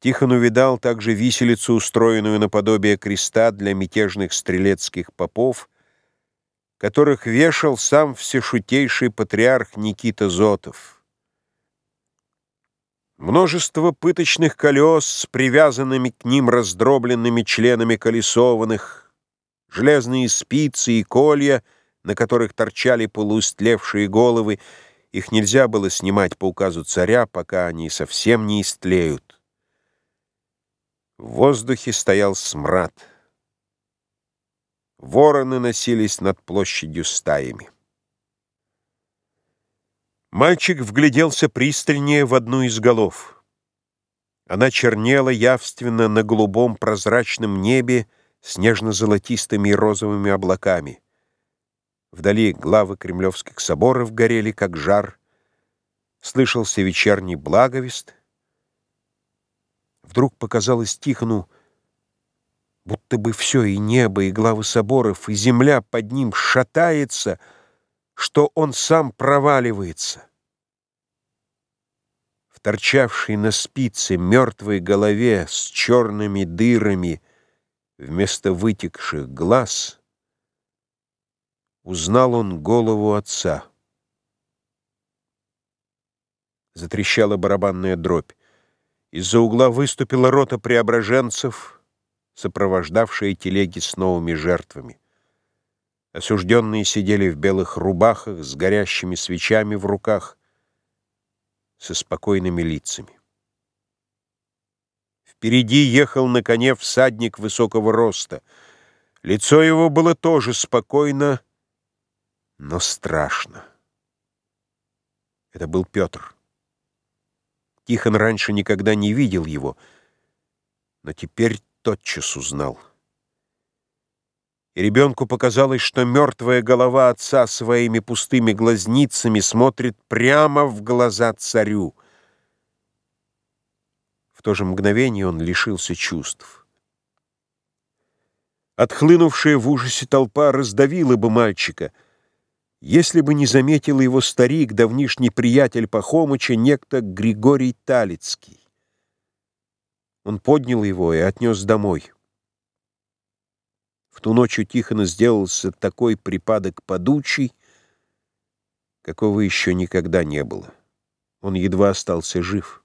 Тихон увидал также виселицу, устроенную наподобие креста для мятежных стрелецких попов, которых вешал сам всешутейший патриарх Никита Зотов. Множество пыточных колес с привязанными к ним раздробленными членами колесованных, железные спицы и колья, на которых торчали полуистлевшие головы, их нельзя было снимать по указу царя, пока они совсем не истлеют. В воздухе стоял смрад. Вороны носились над площадью стаями. Мальчик вгляделся пристальнее в одну из голов. Она чернела явственно на голубом прозрачном небе с нежно-золотистыми и розовыми облаками. Вдали главы кремлевских соборов горели, как жар. Слышался вечерний благовест. Вдруг показалось Тихону, будто бы все, и небо, и главы соборов, и земля под ним шатается, что он сам проваливается. В торчавшей на спице мертвой голове с черными дырами вместо вытекших глаз узнал он голову отца. Затрещала барабанная дробь. Из-за угла выступила рота преображенцев — сопровождавшие телеги с новыми жертвами. Осужденные сидели в белых рубахах с горящими свечами в руках, со спокойными лицами. Впереди ехал на коне всадник высокого роста. Лицо его было тоже спокойно, но страшно. Это был Петр. Тихон раньше никогда не видел его, но теперь тотчас узнал. И ребенку показалось, что мертвая голова отца своими пустыми глазницами смотрит прямо в глаза царю. В то же мгновение он лишился чувств. Отхлынувшая в ужасе толпа раздавила бы мальчика, если бы не заметил его старик, давнишний приятель Пахомыча, некто Григорий Талицкий. Он поднял его и отнес домой. В ту ночь у Тихона сделался такой припадок подучий, какого еще никогда не было. Он едва остался жив.